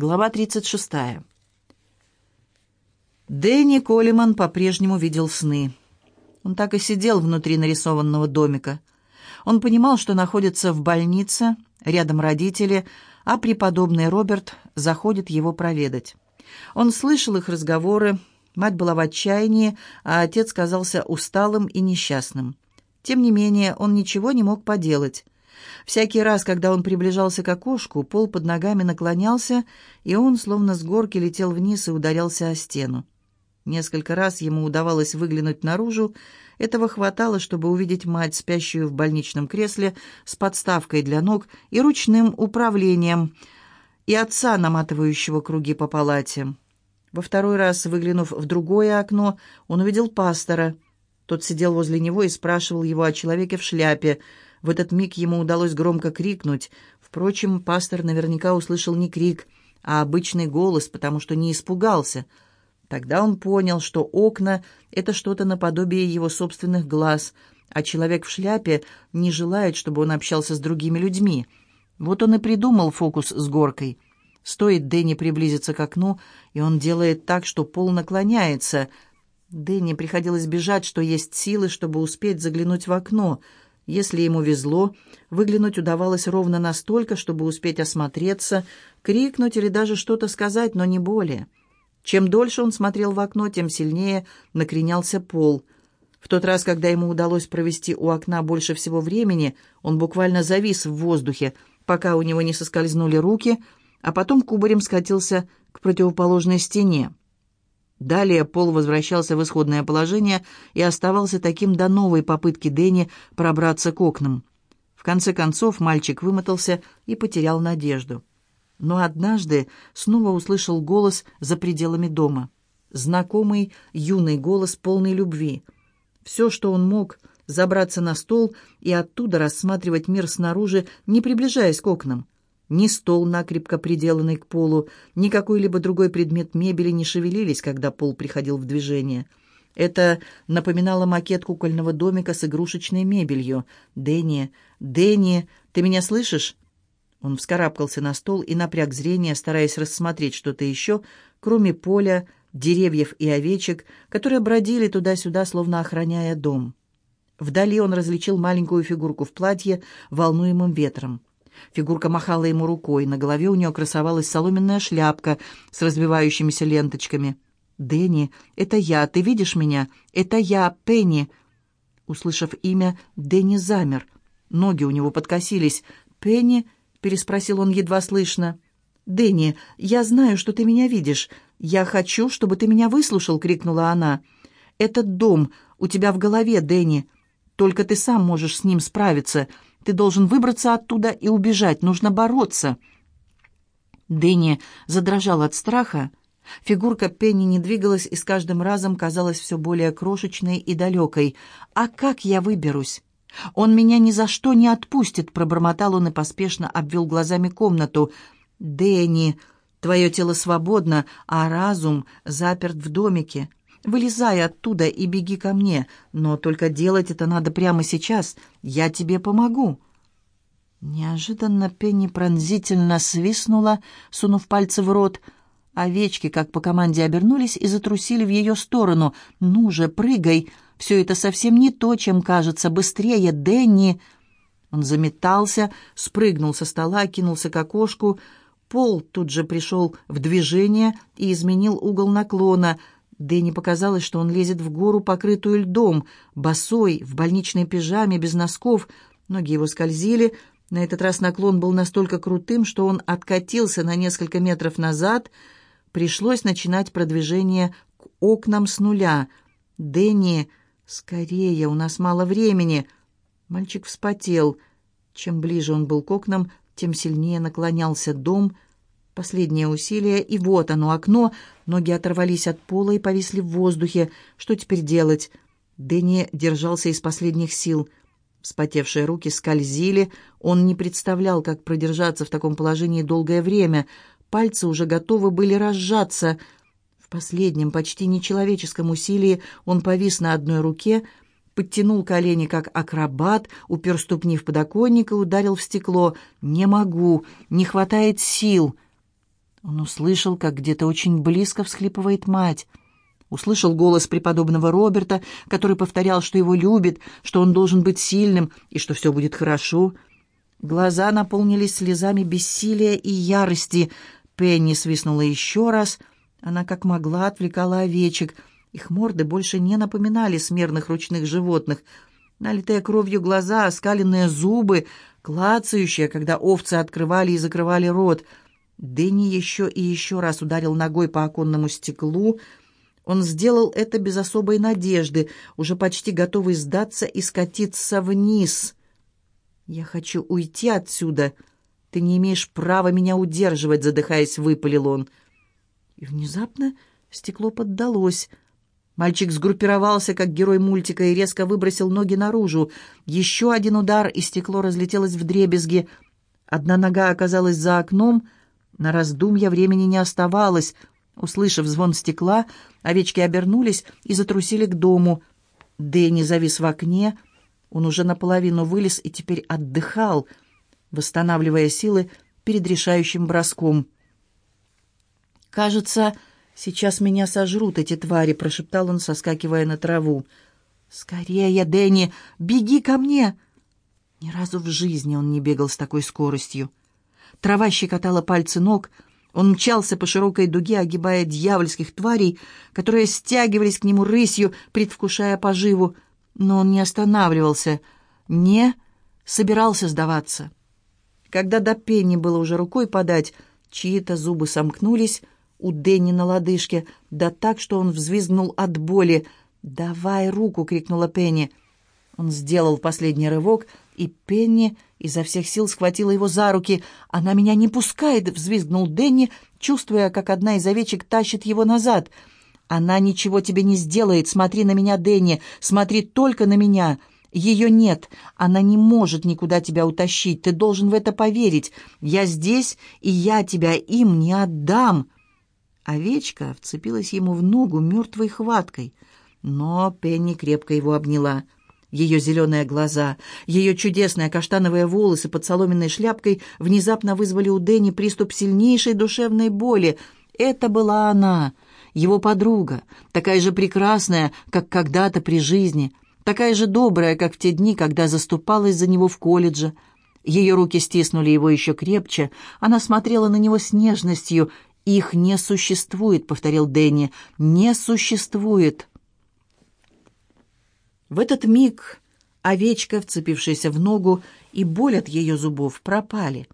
Глава 36. Дэнни Коллиман по-прежнему видел сны. Он так и сидел внутри нарисованного домика. Он понимал, что находится в больнице, рядом родители, а преподобный Роберт заходит его проведать. Он слышал их разговоры, мать была в отчаянии, а отец казался усталым и несчастным. Тем не менее, он ничего не мог поделать. Всякий раз, когда он приближался к окошку, пол под ногами наклонялся, и он, словно с горки, летел вниз и ударялся о стену. Несколько раз ему удавалось выглянуть наружу. Этого хватало, чтобы увидеть мать, спящую в больничном кресле, с подставкой для ног и ручным управлением, и отца, наматывающего круги по палате. Во второй раз, выглянув в другое окно, он увидел пастора. Тот сидел возле него и спрашивал его о человеке в шляпе — в этот миг ему удалось громко крикнуть. Впрочем, пастор наверняка услышал не крик, а обычный голос, потому что не испугался. Тогда он понял, что окна — это что-то наподобие его собственных глаз, а человек в шляпе не желает, чтобы он общался с другими людьми. Вот он и придумал фокус с горкой. Стоит Дэнни приблизиться к окну, и он делает так, что пол наклоняется. Дэнни приходилось бежать, что есть силы, чтобы успеть заглянуть в окно — если ему везло, выглянуть удавалось ровно настолько, чтобы успеть осмотреться, крикнуть или даже что-то сказать, но не более. Чем дольше он смотрел в окно, тем сильнее накренялся пол. В тот раз, когда ему удалось провести у окна больше всего времени, он буквально завис в воздухе, пока у него не соскользнули руки, а потом кубарем скатился к противоположной стене. Далее пол возвращался в исходное положение и оставался таким до новой попытки Дэнни пробраться к окнам. В конце концов мальчик вымотался и потерял надежду. Но однажды снова услышал голос за пределами дома. Знакомый юный голос полный любви. Все, что он мог, забраться на стол и оттуда рассматривать мир снаружи, не приближаясь к окнам. Ни стол, накрепко приделанный к полу, ни какой-либо другой предмет мебели не шевелились, когда пол приходил в движение. Это напоминало макет кукольного домика с игрушечной мебелью. «Дэнни! Дэнни! Ты меня слышишь?» Он вскарабкался на стол и напряг зрение, стараясь рассмотреть что-то еще, кроме поля, деревьев и овечек, которые бродили туда-сюда, словно охраняя дом. Вдали он различил маленькую фигурку в платье, волнуемым ветром. Фигурка махала ему рукой, на голове у нее красовалась соломенная шляпка с развивающимися ленточками. «Дэнни, это я, ты видишь меня? Это я, Пенни!» Услышав имя, Дэнни замер. Ноги у него подкосились. «Пенни?» — переспросил он едва слышно. «Дэнни, я знаю, что ты меня видишь. Я хочу, чтобы ты меня выслушал!» — крикнула она. «Этот дом у тебя в голове, Дэнни. Только ты сам можешь с ним справиться. Ты должен выбраться оттуда и убежать. Нужно бороться». Дэнни задрожал от страха. Фигурка Пенни не двигалась и с каждым разом казалась все более крошечной и далекой. «А как я выберусь?» «Он меня ни за что не отпустит», — пробормотал он и поспешно обвел глазами комнату. «Дэнни, твое тело свободно, а разум заперт в домике. Вылезай оттуда и беги ко мне, но только делать это надо прямо сейчас. Я тебе помогу». Неожиданно Пенни пронзительно свистнула, сунув пальцы в рот. Овечки, как по команде, обернулись и затрусили в ее сторону. «Ну же, прыгай! Все это совсем не то, чем кажется. Быстрее, Дэнни!» Он заметался, спрыгнул со стола, кинулся к окошку. Пол тут же пришел в движение и изменил угол наклона — Дэнни показалось, что он лезет в гору, покрытую льдом, босой, в больничной пижаме, без носков. Ноги его скользили. На этот раз наклон был настолько крутым, что он откатился на несколько метров назад. Пришлось начинать продвижение к окнам с нуля. «Дэнни, скорее, у нас мало времени!» Мальчик вспотел. Чем ближе он был к окнам, тем сильнее наклонялся дом — Последнее усилие, и вот оно, окно. Ноги оторвались от пола и повисли в воздухе. Что теперь делать? Дэнни держался из последних сил. Вспотевшие руки скользили. Он не представлял, как продержаться в таком положении долгое время. Пальцы уже готовы были разжаться. В последнем, почти нечеловеческом усилии он повис на одной руке, подтянул колени, как акробат, упер ступни в подоконник и ударил в стекло. «Не могу! Не хватает сил!» Он услышал, как где-то очень близко всхлипывает мать. Услышал голос преподобного Роберта, который повторял, что его любит, что он должен быть сильным и что все будет хорошо. Глаза наполнились слезами бессилия и ярости. Пенни свистнула еще раз. Она как могла отвлекала овечек. Их морды больше не напоминали смерных ручных животных. Налитые кровью глаза, оскаленные зубы, клацающие, когда овцы открывали и закрывали рот. Дэнни еще и еще раз ударил ногой по оконному стеклу. Он сделал это без особой надежды, уже почти готовый сдаться и скатиться вниз. «Я хочу уйти отсюда. Ты не имеешь права меня удерживать», — задыхаясь, выпалил он. И внезапно стекло поддалось. Мальчик сгруппировался, как герой мультика, и резко выбросил ноги наружу. Еще один удар, и стекло разлетелось в дребезги. Одна нога оказалась за окном. На раздумья времени не оставалось. Услышав звон стекла, овечки обернулись и затрусили к дому. Дэнни завис в окне. Он уже наполовину вылез и теперь отдыхал, восстанавливая силы перед решающим броском. «Кажется, «Сейчас меня сожрут эти твари», — прошептал он, соскакивая на траву. «Скорее, Дэнни, беги ко мне!» Ни разу в жизни он не бегал с такой скоростью. Трава щекотала пальцы ног, он мчался по широкой дуге, огибая дьявольских тварей, которые стягивались к нему рысью, предвкушая поживу. Но он не останавливался, не собирался сдаваться. Когда до пени было уже рукой подать, чьи-то зубы сомкнулись, у Дэнни на лодыжке, да так, что он взвизгнул от боли. «Давай руку!» — крикнула Пенни. Он сделал последний рывок, и Пенни изо всех сил схватила его за руки. «Она меня не пускает!» — взвизгнул Дэнни, чувствуя, как одна из овечек тащит его назад. «Она ничего тебе не сделает! Смотри на меня, Дэнни! Смотри только на меня!» Ее нет. Она не может никуда тебя утащить. Ты должен в это поверить. Я здесь, и я тебя им не отдам. Овечка вцепилась ему в ногу мертвой хваткой, но Пенни крепко его обняла. Ее зеленые глаза, ее чудесные каштановые волосы под соломенной шляпкой внезапно вызвали у Дэнни приступ сильнейшей душевной боли. Это была она, его подруга, такая же прекрасная, как когда-то при жизни, такая же добрая, как в те дни, когда заступалась за него в колледже. Ее руки стиснули его еще крепче, она смотрела на него с нежностью «Их не существует», — повторил Дэнни. «Не существует». В этот миг овечка, вцепившаяся в ногу, и боль от ее зубов пропали.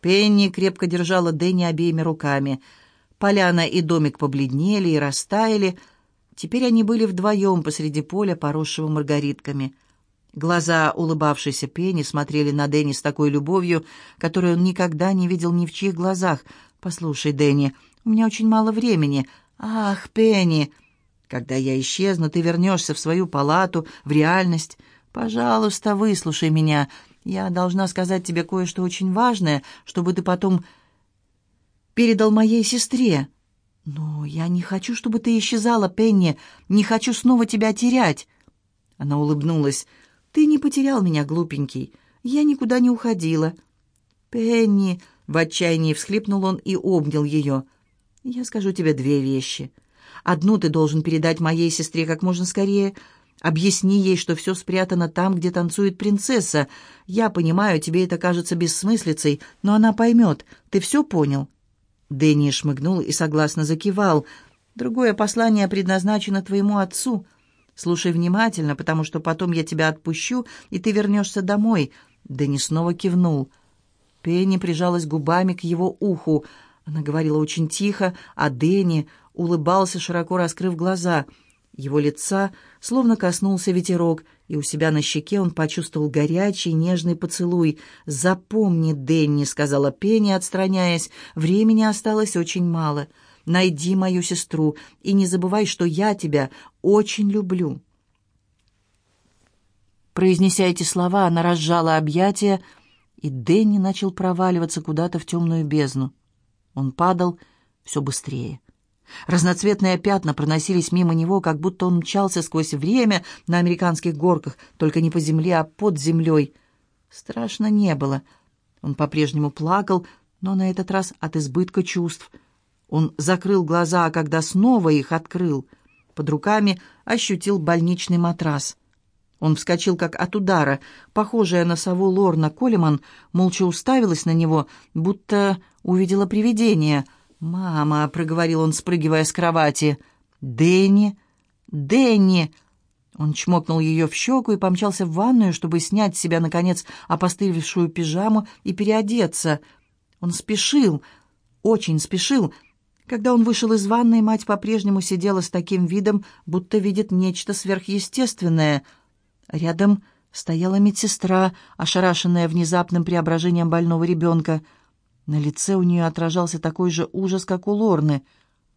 Пенни крепко держала Дэнни обеими руками. Поляна и домик побледнели и растаяли. Теперь они были вдвоем посреди поля, поросшего маргаритками. Глаза улыбавшейся Пенни смотрели на Дэнни с такой любовью, которую он никогда не видел ни в чьих глазах — «Послушай, Дэнни, у меня очень мало времени. Ах, Пенни, когда я исчезну, ты вернешься в свою палату, в реальность. Пожалуйста, выслушай меня. Я должна сказать тебе кое-что очень важное, чтобы ты потом передал моей сестре. Но я не хочу, чтобы ты исчезала, Пенни. Не хочу снова тебя терять». Она улыбнулась. «Ты не потерял меня, глупенький. Я никуда не уходила». «Пенни...» В отчаянии всхлипнул он и обнял ее. «Я скажу тебе две вещи. Одну ты должен передать моей сестре как можно скорее. Объясни ей, что все спрятано там, где танцует принцесса. Я понимаю, тебе это кажется бессмыслицей, но она поймет. Ты все понял?» Дэнни шмыгнул и согласно закивал. «Другое послание предназначено твоему отцу. Слушай внимательно, потому что потом я тебя отпущу, и ты вернешься домой». Дэнни снова кивнул. Пенни прижалась губами к его уху. Она говорила очень тихо, а Дэнни улыбался, широко раскрыв глаза. Его лица словно коснулся ветерок, и у себя на щеке он почувствовал горячий, нежный поцелуй. «Запомни, Дэнни», — сказала Пенни, отстраняясь, — «времени осталось очень мало. Найди мою сестру и не забывай, что я тебя очень люблю». Произнеся эти слова, она разжала объятия, — и Дэнни начал проваливаться куда-то в темную бездну. Он падал все быстрее. Разноцветные пятна проносились мимо него, как будто он мчался сквозь время на американских горках, только не по земле, а под землей. Страшно не было. Он по-прежнему плакал, но на этот раз от избытка чувств. Он закрыл глаза, а когда снова их открыл, под руками ощутил больничный матрас. Он вскочил как от удара. Похожая на сову Лорна Колеман молча уставилась на него, будто увидела привидение. «Мама», — проговорил он, спрыгивая с кровати. «Дэнни! Дэнни!» Он чмокнул ее в щеку и помчался в ванную, чтобы снять с себя, наконец, опостылевшую пижаму и переодеться. Он спешил, очень спешил. Когда он вышел из ванной, мать по-прежнему сидела с таким видом, будто видит нечто сверхъестественное. Рядом стояла медсестра, ошарашенная внезапным преображением больного ребенка. На лице у нее отражался такой же ужас, как у Лорны.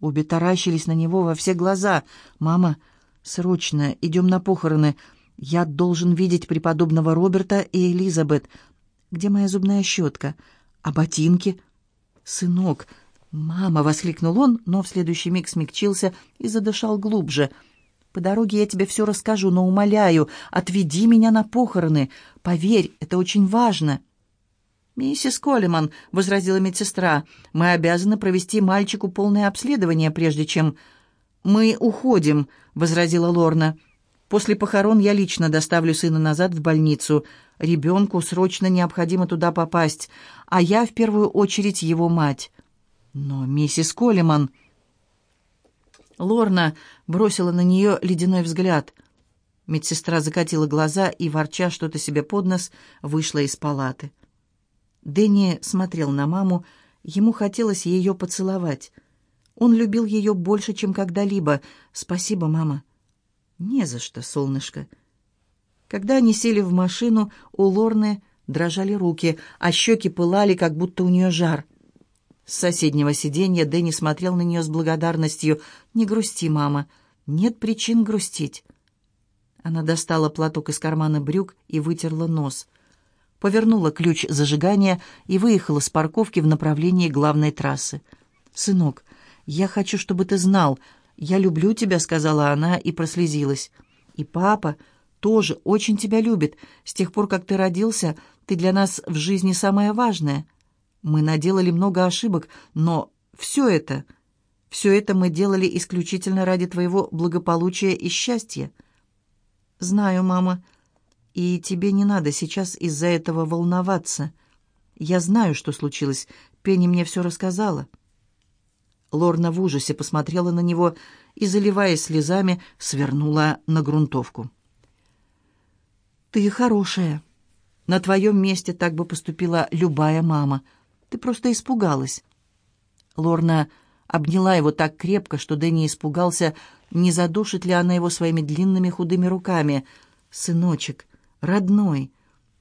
Обе таращились на него во все глаза. «Мама!» «Срочно, идем на похороны. Я должен видеть преподобного Роберта и Элизабет. Где моя зубная щетка? А ботинки?» «Сынок!» «Мама!» — воскликнул он, но в следующий миг смягчился и задышал глубже. «По дороге я тебе все расскажу, но умоляю, отведи меня на похороны. Поверь, это очень важно». «Миссис Коллиман», — возразила медсестра, — «мы обязаны провести мальчику полное обследование, прежде чем...» «Мы уходим», — возразила Лорна. «После похорон я лично доставлю сына назад в больницу. Ребенку срочно необходимо туда попасть, а я в первую очередь его мать». «Но миссис Коллиман...» Лорна бросила на нее ледяной взгляд. Медсестра закатила глаза и, ворча что-то себе под нос, вышла из палаты. Дэнни смотрел на маму, ему хотелось ее поцеловать. Он любил ее больше, чем когда-либо. Спасибо, мама. Не за что, солнышко. Когда они сели в машину, у Лорны дрожали руки, а щеки пылали, как будто у нее жар. С соседнего сиденья Дэнни смотрел на нее с благодарностью. «Не грусти, мама. Нет причин грустить». Она достала платок из кармана брюк и вытерла нос. Повернула ключ зажигания и выехала с парковки в направлении главной трассы. «Сынок, «Я хочу, чтобы ты знал. Я люблю тебя», — сказала она и прослезилась. «И папа тоже очень тебя любит. С тех пор, как ты родился, ты для нас в жизни самое важное. Мы наделали много ошибок, но все это, все это мы делали исключительно ради твоего благополучия и счастья». «Знаю, мама, и тебе не надо сейчас из-за этого волноваться. Я знаю, что случилось. Пенни мне все рассказала». Лорна в ужасе посмотрела на него и, заливаясь слезами, свернула на грунтовку. «Ты хорошая. На твоем месте так бы поступила любая мама. Ты просто испугалась». Лорна обняла его так крепко, что Дэнни испугался, не задушит ли она его своими длинными худыми руками. «Сыночек, родной,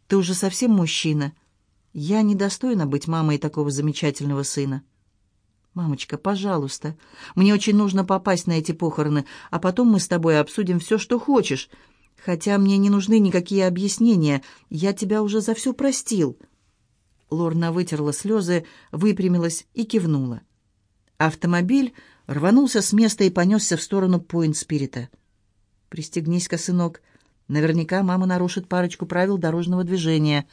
ты уже совсем мужчина. Я недостойна быть мамой такого замечательного сына». «Мамочка, пожалуйста, мне очень нужно попасть на эти похороны, а потом мы с тобой обсудим все, что хочешь. Хотя мне не нужны никакие объяснения, я тебя уже за все простил». Лорна вытерла слезы, выпрямилась и кивнула. Автомобиль рванулся с места и понесся в сторону Пойнт-Спирита. «Пристегнись-ка, сынок. Наверняка мама нарушит парочку правил дорожного движения».